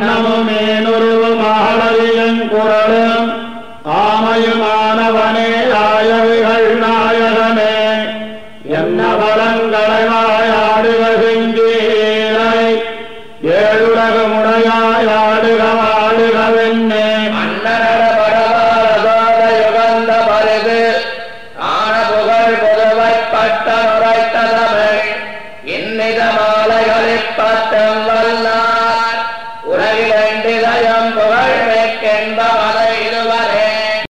வண்ணமுமேனொருவுமாளரியும் குரலும் ஆமையுமானவனே ஆயவிகள் நாயகனே என்ன பலங்களை வாயாடுவீரை ஏழுலகமுடையாய் ஆடுக வாடுகவென்னே பட்ட நுரைத்த தமிழ் இன்னித மாலைகளில் பட்டல்ல வேண்டிதயம் புகழ்